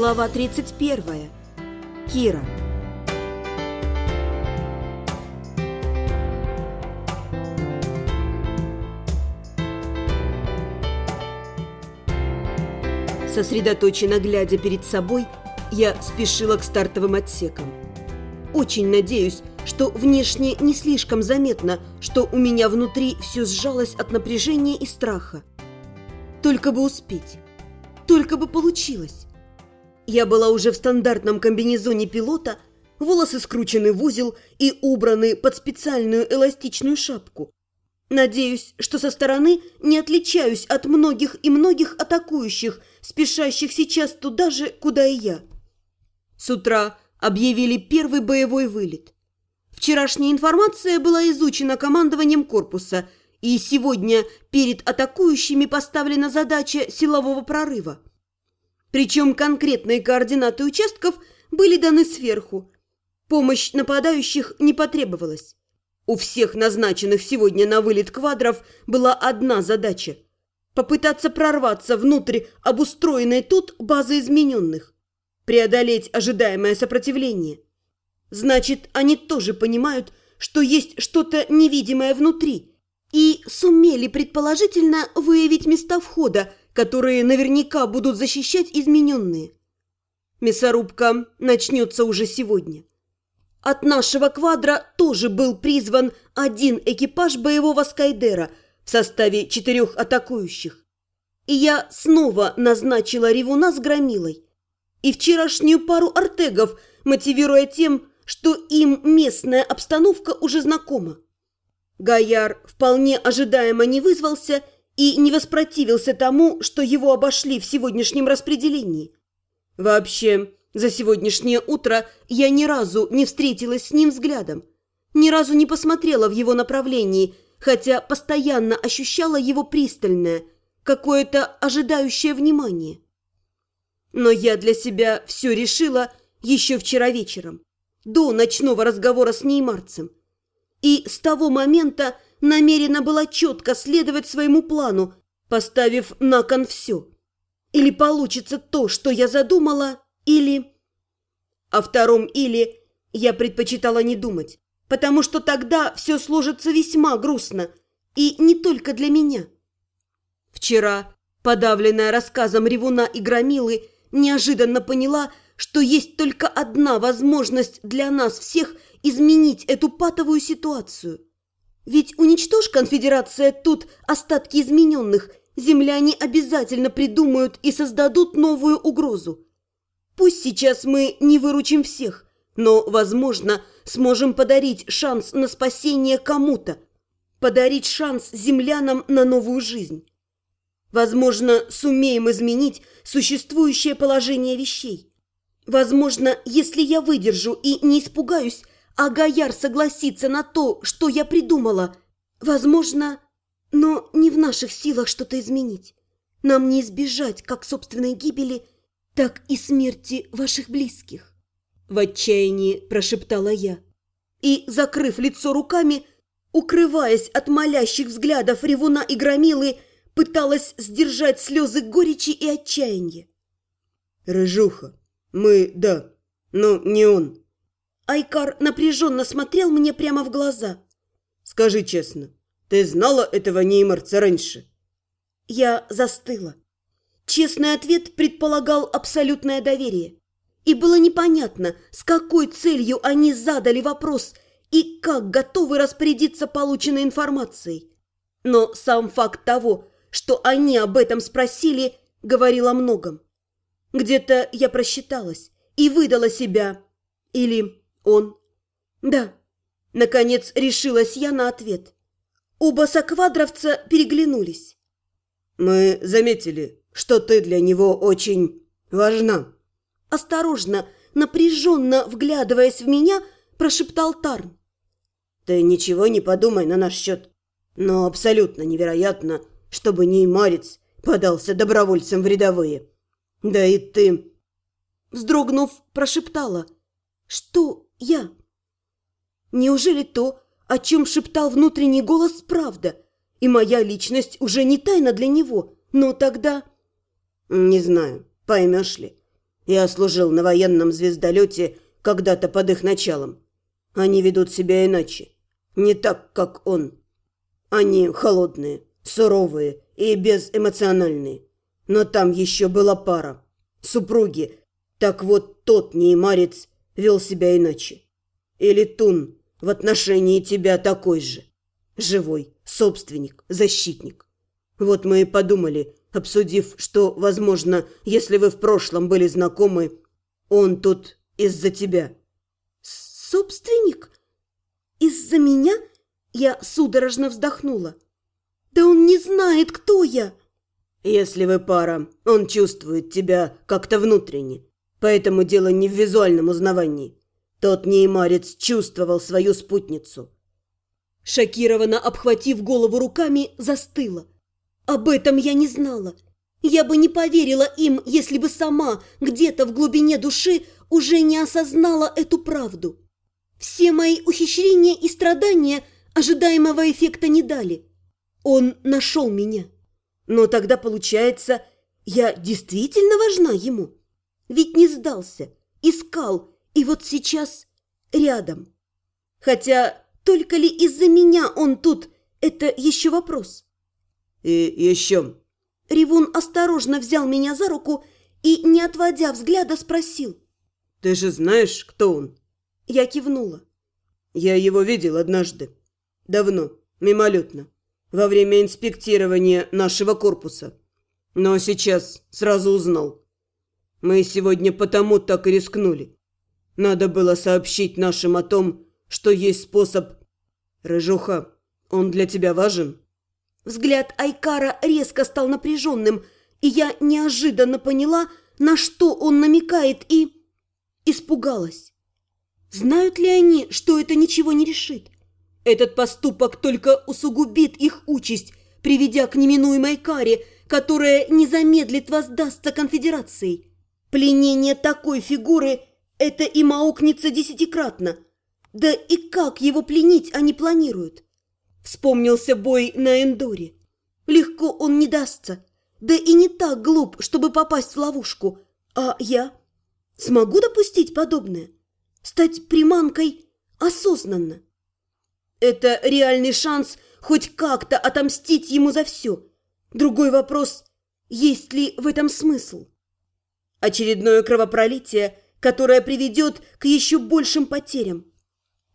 Глава 31. Кира. Сосредоточенно глядя перед собой, я спешила к стартовым отсекам. Очень надеюсь, что внешне не слишком заметно, что у меня внутри все сжалось от напряжения и страха. Только бы успеть. Только бы получилось. Я была уже в стандартном комбинезоне пилота, волосы скручены в узел и убраны под специальную эластичную шапку. Надеюсь, что со стороны не отличаюсь от многих и многих атакующих, спешащих сейчас туда же, куда и я. С утра объявили первый боевой вылет. Вчерашняя информация была изучена командованием корпуса, и сегодня перед атакующими поставлена задача силового прорыва. Причем конкретные координаты участков были даны сверху. Помощь нападающих не потребовалась. У всех назначенных сегодня на вылет квадров была одна задача – попытаться прорваться внутрь обустроенной тут базы измененных, преодолеть ожидаемое сопротивление. Значит, они тоже понимают, что есть что-то невидимое внутри, и сумели предположительно выявить места входа, которые наверняка будут защищать измененные. Мясорубка начнется уже сегодня. От нашего квадра тоже был призван один экипаж боевого Скайдера в составе четырех атакующих. И я снова назначила Ревуна с Громилой. И вчерашнюю пару артегов, мотивируя тем, что им местная обстановка уже знакома. Гаяр вполне ожидаемо не вызвался и не воспротивился тому, что его обошли в сегодняшнем распределении. Вообще, за сегодняшнее утро я ни разу не встретилась с ним взглядом, ни разу не посмотрела в его направлении, хотя постоянно ощущала его пристальное, какое-то ожидающее внимание. Но я для себя все решила еще вчера вечером, до ночного разговора с неймарцем. И с того момента намерена была четко следовать своему плану, поставив на кон все. Или получится то, что я задумала, или... О втором «или» я предпочитала не думать, потому что тогда все сложится весьма грустно, и не только для меня. Вчера, подавленная рассказом Ревуна и Громилы, неожиданно поняла, что есть только одна возможность для нас всех изменить эту патовую ситуацию – ведь уничтожь конфедерация тут остатки измененных, земляне обязательно придумают и создадут новую угрозу. Пусть сейчас мы не выручим всех, но, возможно, сможем подарить шанс на спасение кому-то, подарить шанс землянам на новую жизнь. Возможно, сумеем изменить существующее положение вещей. Возможно, если я выдержу и не испугаюсь, а Гаяр согласится на то, что я придумала. Возможно, но не в наших силах что-то изменить. Нам не избежать как собственной гибели, так и смерти ваших близких. В отчаянии прошептала я. И, закрыв лицо руками, укрываясь от молящих взглядов ревуна и громилы, пыталась сдержать слезы горечи и отчаяния. «Рыжуха, мы, да, но не он», Айкар напряженно смотрел мне прямо в глаза. «Скажи честно, ты знала этого неймарца раньше?» Я застыла. Честный ответ предполагал абсолютное доверие. И было непонятно, с какой целью они задали вопрос и как готовы распорядиться полученной информацией. Но сам факт того, что они об этом спросили, говорил о многом. Где-то я просчиталась и выдала себя. Или он. Да. Наконец решилась я на ответ. Оба соквадровца переглянулись. Мы заметили, что ты для него очень важна. Осторожно, напряженно вглядываясь в меня, прошептал Тарн. Ты ничего не подумай на наш счет. Но абсолютно невероятно, чтобы неймарец подался добровольцем в рядовые. Да и ты... Вздрогнув, прошептала. Что я. Неужели то, о чем шептал внутренний голос, правда? И моя личность уже не тайна для него, но тогда... Не знаю, поймешь ли. Я служил на военном звездолете когда-то под их началом. Они ведут себя иначе. Не так, как он. Они холодные, суровые и безэмоциональные. Но там еще была пара. Супруги. Так вот, тот неймарец вел себя иначе. И Летун в отношении тебя такой же. Живой, собственник, защитник. Вот мы и подумали, обсудив, что, возможно, если вы в прошлом были знакомы, он тут из-за тебя. Собственник? Из-за меня? Я судорожно вздохнула. Да он не знает, кто я. Если вы пара, он чувствует тебя как-то внутренне. Поэтому дело не в визуальном узнавании. Тот неймарец чувствовал свою спутницу. Шокированно обхватив голову руками, застыла. Об этом я не знала. Я бы не поверила им, если бы сама где-то в глубине души уже не осознала эту правду. Все мои ухищрения и страдания ожидаемого эффекта не дали. Он нашел меня. Но тогда, получается, я действительно важна ему. Ведь не сдался, искал, и вот сейчас рядом. Хотя только ли из-за меня он тут, это еще вопрос. И еще. Ревун осторожно взял меня за руку и, не отводя взгляда, спросил. Ты же знаешь, кто он? Я кивнула. Я его видел однажды. Давно, мимолетно, во время инспектирования нашего корпуса. Но сейчас сразу узнал. Мы сегодня потому так и рискнули. Надо было сообщить нашим о том, что есть способ... Рыжуха, он для тебя важен? Взгляд Айкара резко стал напряженным, и я неожиданно поняла, на что он намекает, и... Испугалась. Знают ли они, что это ничего не решит? Этот поступок только усугубит их участь, приведя к неминуемой каре, которая не замедлит воздастся конфедерацией. Пленение такой фигуры – это им аукнется десятикратно. Да и как его пленить они планируют? Вспомнился бой на Эндоре. Легко он не дастся. Да и не так глуп, чтобы попасть в ловушку. А я? Смогу допустить подобное? Стать приманкой осознанно? Это реальный шанс хоть как-то отомстить ему за все. Другой вопрос – есть ли в этом смысл? Очередное кровопролитие, которое приведет к еще большим потерям.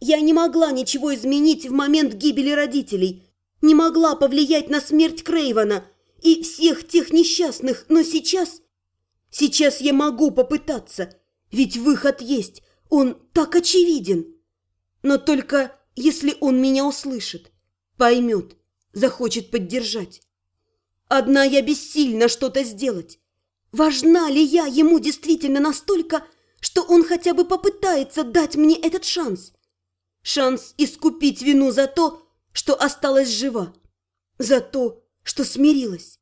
Я не могла ничего изменить в момент гибели родителей, не могла повлиять на смерть Крейвана и всех тех несчастных, но сейчас... Сейчас я могу попытаться, ведь выход есть, он так очевиден. Но только если он меня услышит, поймет, захочет поддержать. Одна я бессильна что-то сделать. Важна ли я ему действительно настолько, что он хотя бы попытается дать мне этот шанс? Шанс искупить вину за то, что осталась жива, за то, что смирилась.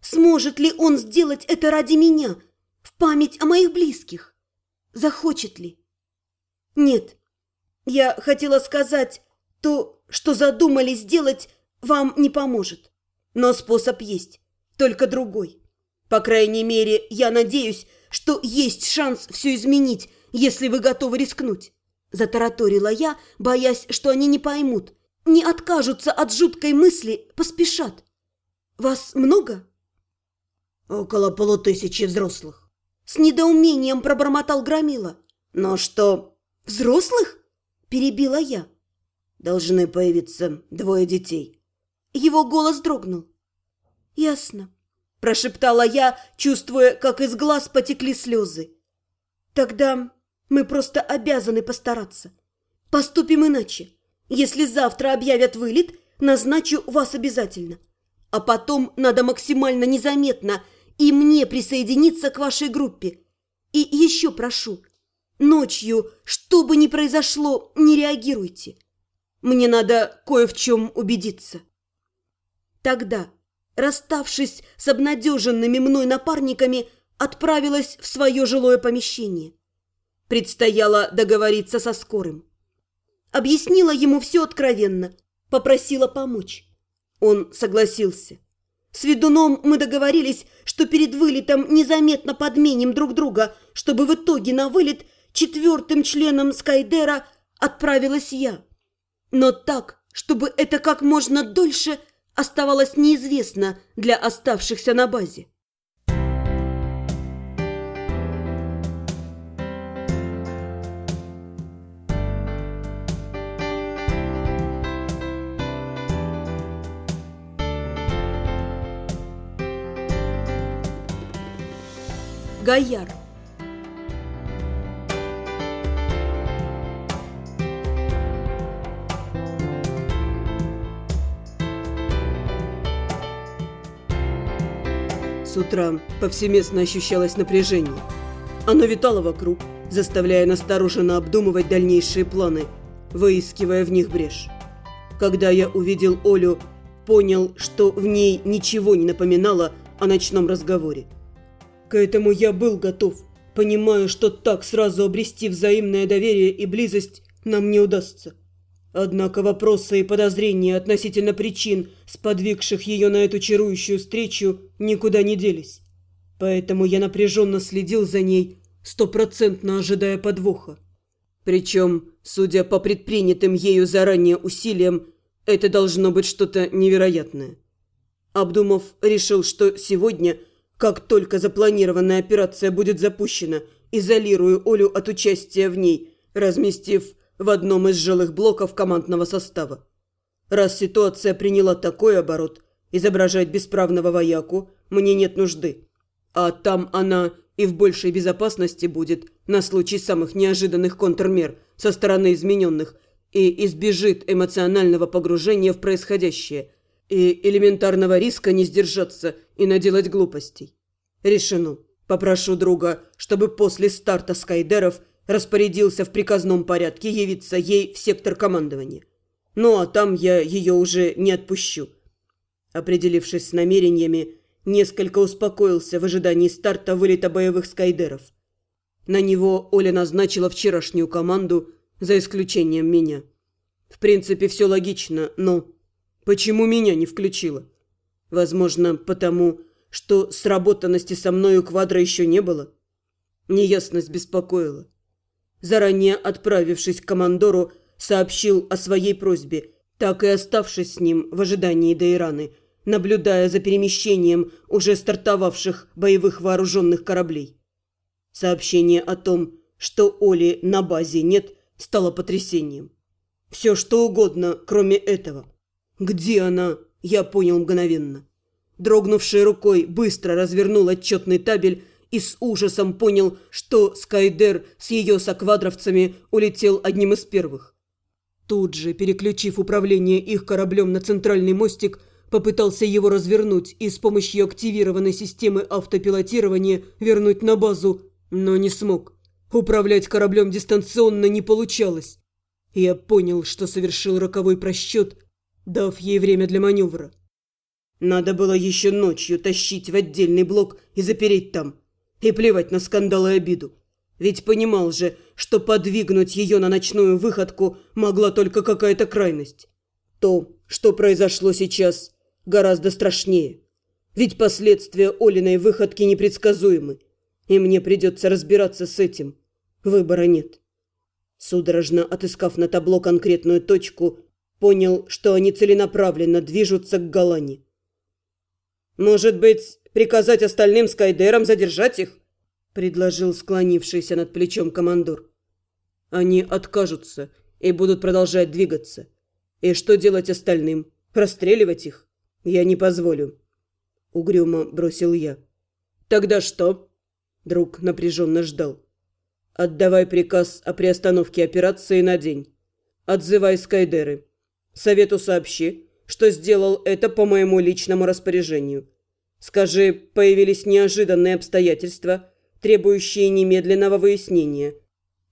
Сможет ли он сделать это ради меня, в память о моих близких? Захочет ли? Нет, я хотела сказать, то, что задумали сделать, вам не поможет. Но способ есть, только другой. По крайней мере, я надеюсь, что есть шанс все изменить, если вы готовы рискнуть. Затараторила я, боясь, что они не поймут, не откажутся от жуткой мысли, поспешат. Вас много? Около полутысячи взрослых. С недоумением пробормотал Громила. Но что... Взрослых? Перебила я. Должны появиться двое детей. Его голос дрогнул. Ясно. Прошептала я, чувствуя, как из глаз потекли слезы. Тогда мы просто обязаны постараться. Поступим иначе. Если завтра объявят вылет, назначу вас обязательно. А потом надо максимально незаметно и мне присоединиться к вашей группе. И еще прошу, ночью, что бы ни произошло, не реагируйте. Мне надо кое в чем убедиться. Тогда, расставшись с обнадеженными мной напарниками, отправилась в свое жилое помещение. Предстояло договориться со скорым. Объяснила ему все откровенно, попросила помочь. Он согласился. С ведуном мы договорились, что перед вылетом незаметно подменим друг друга, чтобы в итоге на вылет четвертым членом Скайдера отправилась я. Но так, чтобы это как можно дольше оставалось неизвестно для оставшихся на базе. Гаяр. С утра повсеместно ощущалось напряжение. Оно витало вокруг, заставляя настороженно обдумывать дальнейшие планы, выискивая в них брешь. Когда я увидел Олю, понял, что в ней ничего не напоминало о ночном разговоре. К этому я был готов, понимая, что так сразу обрести взаимное доверие и близость нам не удастся. Однако вопросы и подозрения относительно причин, сподвигших ее на эту чарующую встречу, никуда не делись. Поэтому я напряженно следил за ней, стопроцентно ожидая подвоха. Причем, судя по предпринятым ею заранее усилиям, это должно быть что-то невероятное. Обдумав, решил, что сегодня – как только запланированная операция будет запущена, изолирую Олю от участия в ней, разместив в одном из жилых блоков командного состава. Раз ситуация приняла такой оборот, изображать бесправного вояку мне нет нужды. А там она и в большей безопасности будет на случай самых неожиданных контрмер со стороны измененных и избежит эмоционального погружения в происходящее – и элементарного риска не сдержаться и наделать глупостей. Решено. Попрошу друга, чтобы после старта Скайдеров распорядился в приказном порядке явиться ей в сектор командования. Ну а там я ее уже не отпущу. Определившись с намерениями, несколько успокоился в ожидании старта вылета боевых Скайдеров. На него Оля назначила вчерашнюю команду, за исключением меня. В принципе, все логично, но Почему меня не включила? Возможно, потому, что сработанности со мною квадра еще не было. Неясность беспокоила. Заранее отправившись к командору, сообщил о своей просьбе, так и оставшись с ним в ожидании Дейраны, наблюдая за перемещением уже стартовавших боевых вооруженных кораблей. Сообщение о том, что Оли на базе нет, стало потрясением. Все что угодно, кроме этого. «Где она?» Я понял мгновенно. Дрогнувшей рукой быстро развернул отчетный табель и с ужасом понял, что Скайдер с ее соквадровцами улетел одним из первых. Тут же, переключив управление их кораблем на центральный мостик, попытался его развернуть и с помощью активированной системы автопилотирования вернуть на базу, но не смог. Управлять кораблем дистанционно не получалось. Я понял, что совершил роковой просчет дав ей время для маневра. Надо было еще ночью тащить в отдельный блок и запереть там. И плевать на скандал и обиду. Ведь понимал же, что подвигнуть ее на ночную выходку могла только какая-то крайность. То, что произошло сейчас, гораздо страшнее. Ведь последствия Олиной выходки непредсказуемы. И мне придется разбираться с этим. Выбора нет. Судорожно отыскав на табло конкретную точку, Понял, что они целенаправленно движутся к Галане. «Может быть, приказать остальным скайдерам задержать их?» – предложил склонившийся над плечом командор. «Они откажутся и будут продолжать двигаться. И что делать остальным? Расстреливать их? Я не позволю». Угрюмо бросил я. «Тогда что?» Друг напряженно ждал. «Отдавай приказ о приостановке операции на день. Отзывай скайдеры. Совету сообщи, что сделал это по моему личному распоряжению. Скажи, появились неожиданные обстоятельства, требующие немедленного выяснения.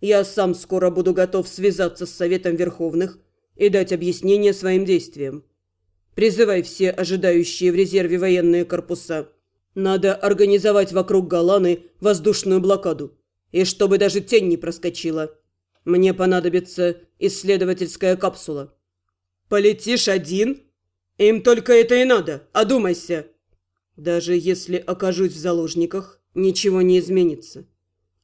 Я сам скоро буду готов связаться с Советом Верховных и дать объяснение своим действиям. Призывай все ожидающие в резерве военные корпуса. Надо организовать вокруг Галаны воздушную блокаду. И чтобы даже тень не проскочила. Мне понадобится исследовательская капсула. «Полетишь один? Им только это и надо, одумайся!» Даже если окажусь в заложниках, ничего не изменится.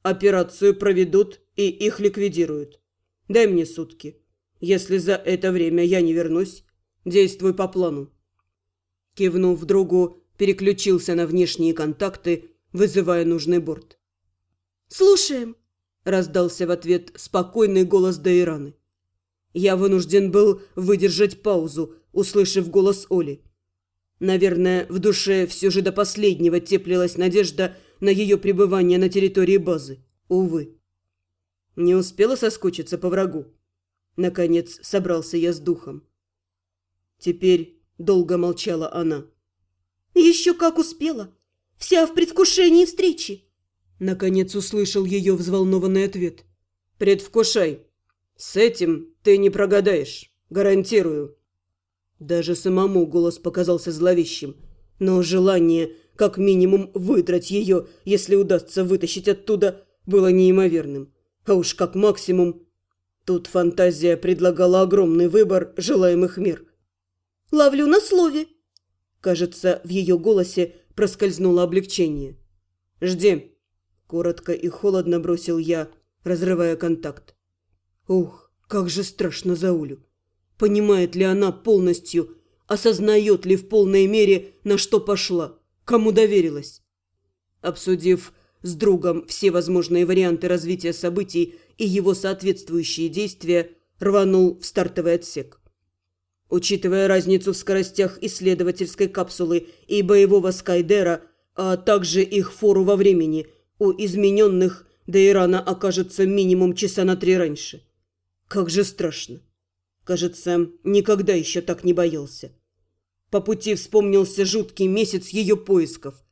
Операцию проведут и их ликвидируют. Дай мне сутки. Если за это время я не вернусь, действуй по плану. Кивнув другу, переключился на внешние контакты, вызывая нужный борт. «Слушаем!» – раздался в ответ спокойный голос Дейраны. Я вынужден был выдержать паузу, услышав голос Оли. Наверное, в душе все же до последнего теплилась надежда на ее пребывание на территории базы. Увы. Не успела соскучиться по врагу. Наконец собрался я с духом. Теперь долго молчала она. «Еще как успела! Вся в предвкушении встречи!» Наконец услышал ее взволнованный ответ. «Предвкушай! С этим ты не прогадаешь, гарантирую!» Даже самому голос показался зловещим, но желание, как минимум, выдрать ее, если удастся вытащить оттуда, было неимоверным. А уж как максимум... Тут фантазия предлагала огромный выбор желаемых мер. «Ловлю на слове!» Кажется, в ее голосе проскользнуло облегчение. «Жди!» Коротко и холодно бросил я, разрывая контакт. Ух, как же страшно за Улю. Понимает ли она полностью, осознает ли в полной мере, на что пошла, кому доверилась? Обсудив с другом все возможные варианты развития событий и его соответствующие действия, рванул в стартовый отсек. Учитывая разницу в скоростях исследовательской капсулы и боевого Скайдера, а также их фору во времени, у измененных до Ирана окажется минимум часа на три раньше. Как же страшно. Кажется, никогда еще так не боялся. По пути вспомнился жуткий месяц ее поисков.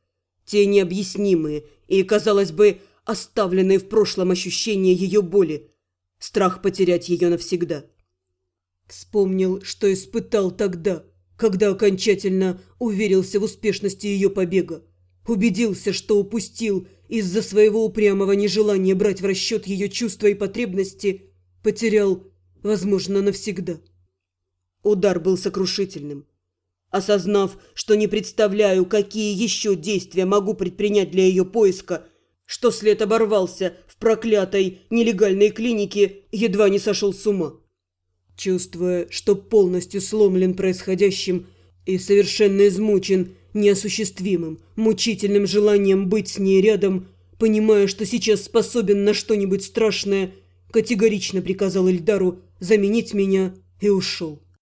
Те необъяснимые и, казалось бы, оставленные в прошлом ощущения ее боли. Страх потерять ее навсегда. Вспомнил, что испытал тогда, когда окончательно уверился в успешности ее побега. Убедился, что упустил из-за своего упрямого нежелания брать в расчет ее чувства и потребности, потерял, возможно, навсегда. Удар был сокрушительным. Осознав, что не представляю, какие еще действия могу предпринять для ее поиска, что след оборвался в проклятой нелегальной клинике, едва не сошел с ума. Чувствуя, что полностью сломлен происходящим и совершенно измучен неосуществимым, мучительным желанием быть с ней рядом, понимая, что сейчас способен на что-нибудь страшное, категорично приказал Эльдару заменить меня и ушел.